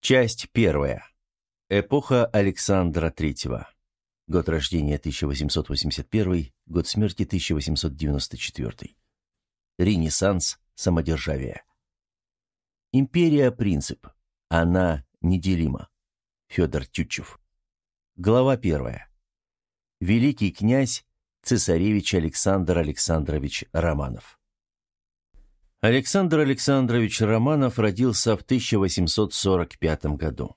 Часть первая. Эпоха Александра III. Год рождения 1881, год смерти 1894. Ренессанс самодержавия. Империя – принцип. Она неделима. Федор Тютчев. Глава первая. Великий князь цесаревич Александр Александрович Романов. Александр Александрович Романов родился в 1845 году.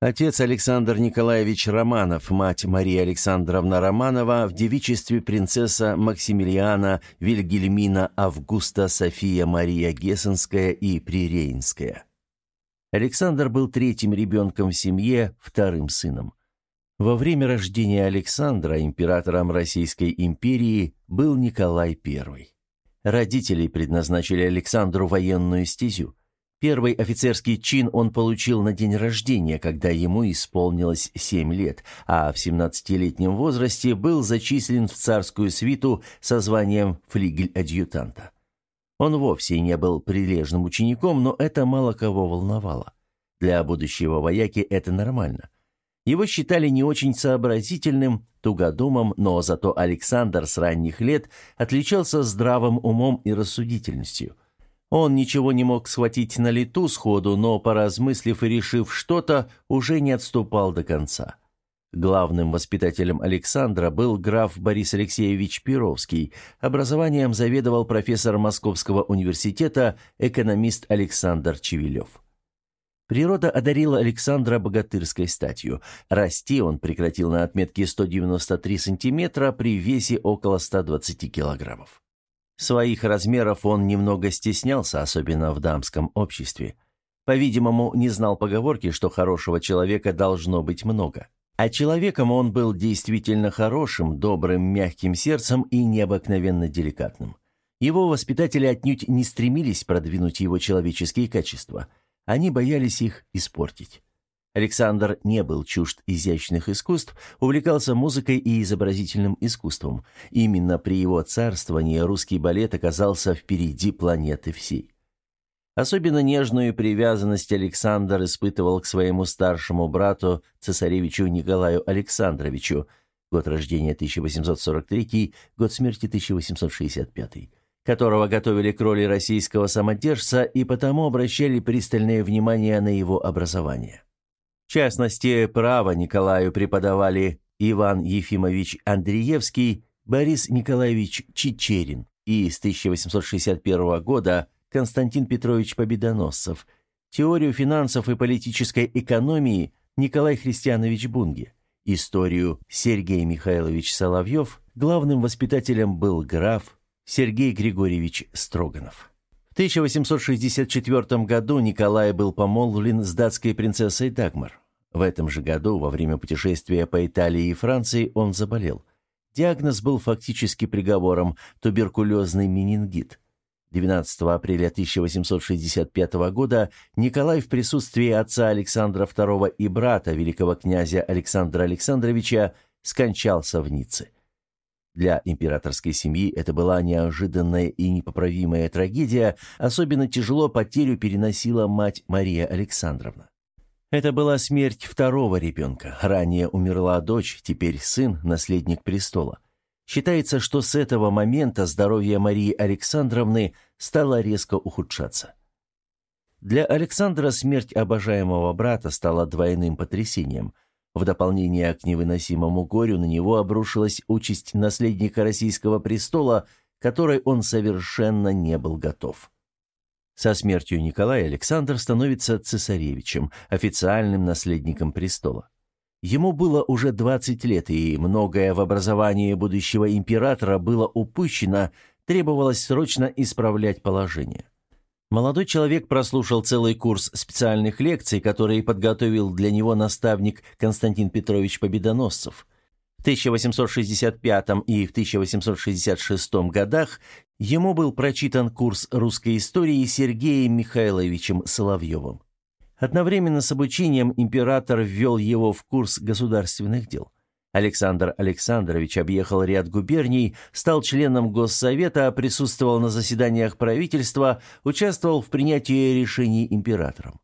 Отец Александр Николаевич Романов, мать Мария Александровна Романова, в девичестве принцесса Максимилиана Вильгельмина Августа София Мария Гессенская и Прирейнская. Александр был третьим ребенком в семье, вторым сыном. Во время рождения Александра императором Российской империи был Николай I. Родители предназначили Александру военную стезю. Первый офицерский чин он получил на день рождения, когда ему исполнилось 7 лет, а в 17-летнем возрасте был зачислен в царскую свиту со званием флигель-адъютанта. Он вовсе не был прилежным учеником, но это мало кого волновало. Для будущего вояки это нормально. Его считали не очень сообразительным, тугодумом, но зато Александр с ранних лет отличался здравым умом и рассудительностью. Он ничего не мог схватить на лету сходу, но, поразмыслив и решив что-то, уже не отступал до конца. Главным воспитателем Александра был граф Борис Алексеевич Перовский. Образованием заведовал профессор Московского университета, экономист Александр Чевелев. Природа одарила Александра богатырской статью. Расти он прекратил на отметке 193 сантиметра при весе около 120 килограммов. Своих размеров он немного стеснялся, особенно в дамском обществе. По-видимому, не знал поговорки, что хорошего человека должно быть много. А человеком он был действительно хорошим, добрым, мягким сердцем и необыкновенно деликатным. Его воспитатели отнюдь не стремились продвинуть его человеческие качества – они боялись их испортить. Александр не был чужд изящных искусств, увлекался музыкой и изобразительным искусством. Именно при его царствовании русский балет оказался впереди планеты всей. Особенно нежную привязанность Александр испытывал к своему старшему брату, цесаревичу Николаю Александровичу, год рождения 1843, год смерти 1865 которого готовили к роли российского самодержца и потому обращали пристальное внимание на его образование. В частности, право Николаю преподавали Иван Ефимович Андреевский, Борис Николаевич Чичерин и с 1861 года Константин Петрович Победоносцев, теорию финансов и политической экономии Николай Христианович Бунге, историю Сергей Михайлович Соловьев, главным воспитателем был граф Сергей Григорьевич Строганов. В 1864 году Николай был помолвлен с датской принцессой Дагмар. В этом же году, во время путешествия по Италии и Франции, он заболел. Диагноз был фактически приговором – туберкулезный менингит. 12 апреля 1865 года Николай в присутствии отца Александра II и брата великого князя Александра Александровича скончался в Ницце. Для императорской семьи это была неожиданная и непоправимая трагедия, особенно тяжело потерю переносила мать Мария Александровна. Это была смерть второго ребенка. Ранее умерла дочь, теперь сын, наследник престола. Считается, что с этого момента здоровье Марии Александровны стало резко ухудшаться. Для Александра смерть обожаемого брата стала двойным потрясением. В дополнение к невыносимому горю на него обрушилась участь наследника российского престола, которой он совершенно не был готов. Со смертью Николая Александр становится цесаревичем, официальным наследником престола. Ему было уже 20 лет, и многое в образовании будущего императора было упущено, требовалось срочно исправлять положение. Молодой человек прослушал целый курс специальных лекций, которые подготовил для него наставник Константин Петрович Победоносцев. В 1865 и в 1866 годах ему был прочитан курс русской истории Сергеем Михайловичем Соловьевым. Одновременно с обучением император ввел его в курс государственных дел – Александр Александрович объехал ряд губерний, стал членом Госсовета, присутствовал на заседаниях правительства, участвовал в принятии решений императором.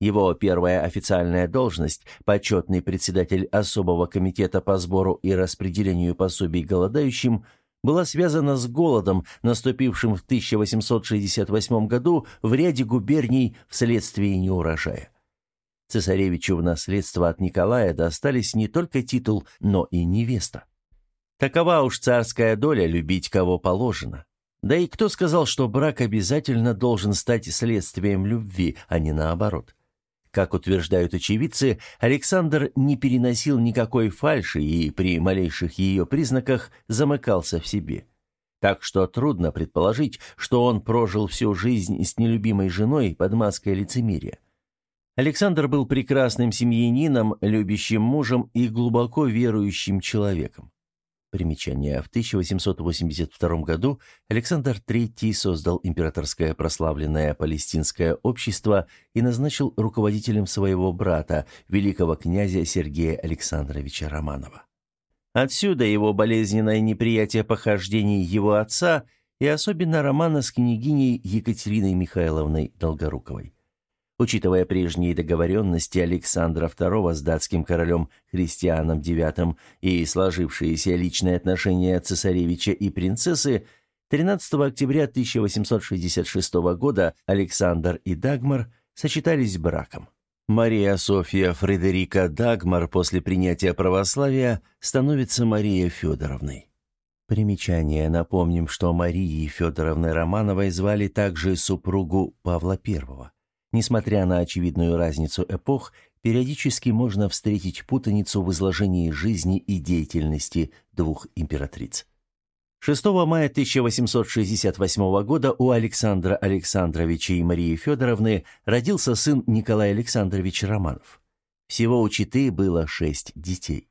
Его первая официальная должность, почетный председатель особого комитета по сбору и распределению пособий голодающим, была связана с голодом, наступившим в 1868 году в ряде губерний вследствие неурожая. Цесаревичу в наследство от Николая достались не только титул, но и невеста. Такова уж царская доля любить кого положено. Да и кто сказал, что брак обязательно должен стать следствием любви, а не наоборот? Как утверждают очевидцы, Александр не переносил никакой фальши и при малейших ее признаках замыкался в себе. Так что трудно предположить, что он прожил всю жизнь с нелюбимой женой под маской лицемерия. Александр был прекрасным семьянином, любящим мужем и глубоко верующим человеком. Примечание. В 1882 году Александр III создал императорское прославленное палестинское общество и назначил руководителем своего брата, великого князя Сергея Александровича Романова. Отсюда его болезненное неприятие похождений его отца и особенно романа с княгиней Екатериной Михайловной Долгоруковой. Учитывая прежние договоренности Александра II с датским королем Христианом IX и сложившиеся личные отношения цесаревича и принцессы, 13 октября 1866 года Александр и Дагмар сочетались браком. Мария Софья Фредерика Дагмар после принятия православия становится Марией Федоровной. Примечание. Напомним, что Марией Федоровной Романовой звали также супругу Павла I. Несмотря на очевидную разницу эпох, периодически можно встретить путаницу в изложении жизни и деятельности двух императриц. 6 мая 1868 года у Александра Александровича и Марии Федоровны родился сын Николай Александрович Романов. Всего у Читы было шесть детей.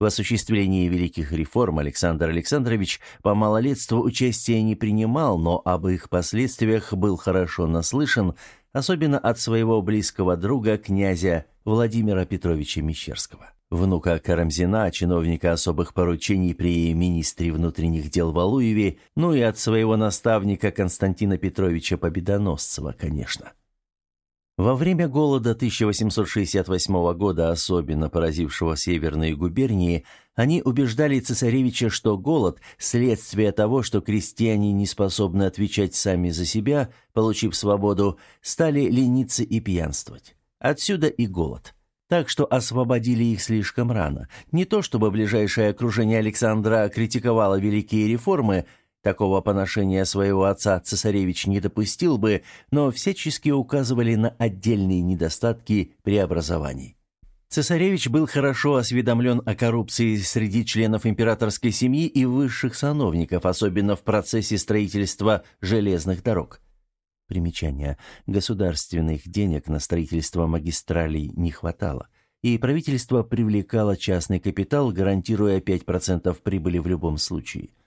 В осуществлении великих реформ Александр Александрович по малолетству участия не принимал, но об их последствиях был хорошо наслышан – особенно от своего близкого друга, князя Владимира Петровича Мещерского, внука Карамзина, чиновника особых поручений при министре внутренних дел Валуеве, ну и от своего наставника Константина Петровича Победоносцева, конечно. Во время голода 1868 года, особенно поразившего северные губернии, они убеждали цесаревича, что голод – следствие того, что крестьяне не способны отвечать сами за себя, получив свободу, стали лениться и пьянствовать. Отсюда и голод. Так что освободили их слишком рано. Не то чтобы ближайшее окружение Александра критиковало великие реформы – Такого поношения своего отца цесаревич не допустил бы, но всячески указывали на отдельные недостатки преобразований. Цесаревич был хорошо осведомлен о коррупции среди членов императорской семьи и высших сановников, особенно в процессе строительства железных дорог. Примечание. Государственных денег на строительство магистралей не хватало, и правительство привлекало частный капитал, гарантируя 5% прибыли в любом случае –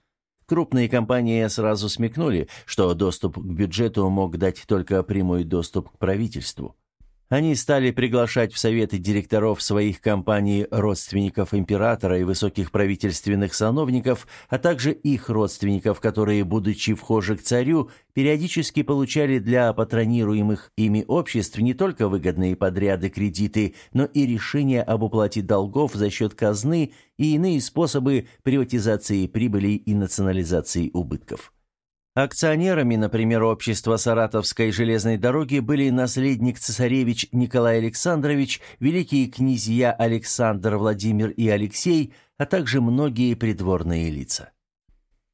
Крупные компании сразу смекнули, что доступ к бюджету мог дать только прямой доступ к правительству. Они стали приглашать в советы директоров своих компаний родственников императора и высоких правительственных сановников, а также их родственников, которые, будучи вхожи к царю, периодически получали для патронируемых ими обществ не только выгодные подряды, кредиты, но и решения об уплате долгов за счет казны и иные способы приватизации прибыли и национализации убытков. Акционерами, например, общества Саратовской железной дороги были наследник цесаревич Николай Александрович, великие князья Александр, Владимир и Алексей, а также многие придворные лица.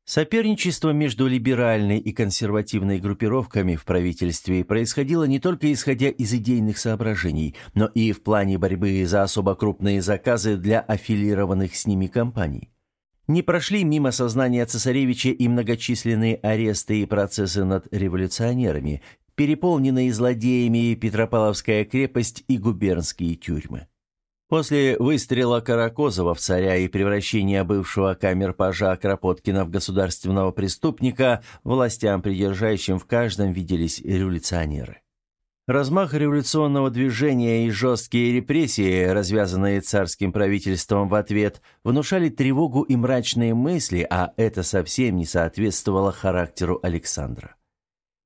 Соперничество между либеральной и консервативной группировками в правительстве происходило не только исходя из идейных соображений, но и в плане борьбы за особо крупные заказы для аффилированных с ними компаний. Не прошли мимо сознания цесаревича и многочисленные аресты и процессы над революционерами, переполненные злодеями Петропавловская крепость и губернские тюрьмы. После выстрела Каракозова в царя и превращения бывшего камер-пажа Кропоткина в государственного преступника, властям, придержащим в каждом, виделись революционеры. Размах революционного движения и жесткие репрессии, развязанные царским правительством в ответ, внушали тревогу и мрачные мысли, а это совсем не соответствовало характеру Александра.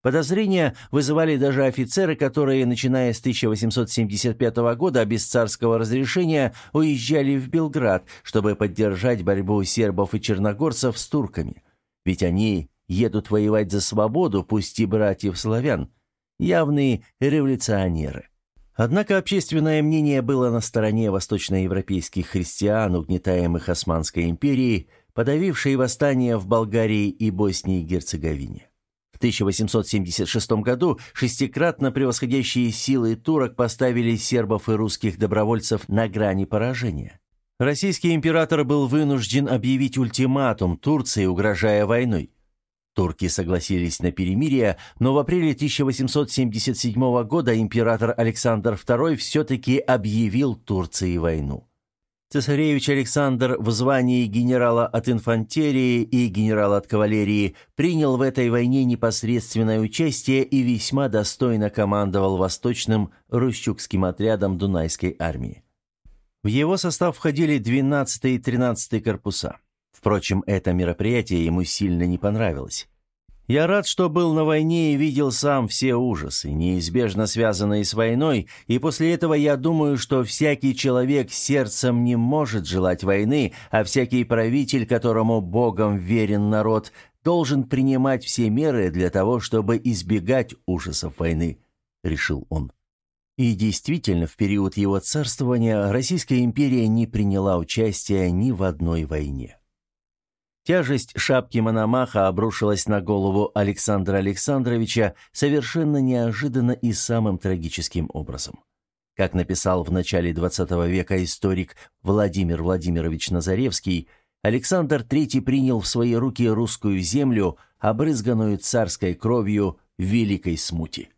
Подозрения вызывали даже офицеры, которые, начиная с 1875 года без царского разрешения, уезжали в Белград, чтобы поддержать борьбу сербов и черногорцев с турками. Ведь они едут воевать за свободу, пусть и братьев-славян. Явные революционеры. Однако общественное мнение было на стороне восточноевропейских христиан, угнетаемых Османской империей, подавившей восстание в Болгарии и Боснии и Герцеговине. В 1876 году шестикратно превосходящие силы турок поставили сербов и русских добровольцев на грани поражения. Российский император был вынужден объявить ультиматум Турции, угрожая войной. Турки согласились на перемирие, но в апреле 1877 года император Александр II все-таки объявил Турции войну. Цесаревич Александр в звании генерала от инфантерии и генерала от кавалерии принял в этой войне непосредственное участие и весьма достойно командовал восточным рущукским отрядом Дунайской армии. В его состав входили 12 и 13 корпуса. Впрочем, это мероприятие ему сильно не понравилось. Я рад, что был на войне и видел сам все ужасы, неизбежно связанные с войной, и после этого я думаю, что всякий человек сердцем не может желать войны, а всякий правитель, которому Богом верен народ, должен принимать все меры для того, чтобы избегать ужасов войны», — решил он. И действительно, в период его царствования Российская империя не приняла участия ни в одной войне. Тяжесть шапки Мономаха обрушилась на голову Александра Александровича совершенно неожиданно и самым трагическим образом. Как написал в начале XX века историк Владимир Владимирович Назаревский, Александр III принял в свои руки русскую землю, обрызганную царской кровью в Великой Смуте.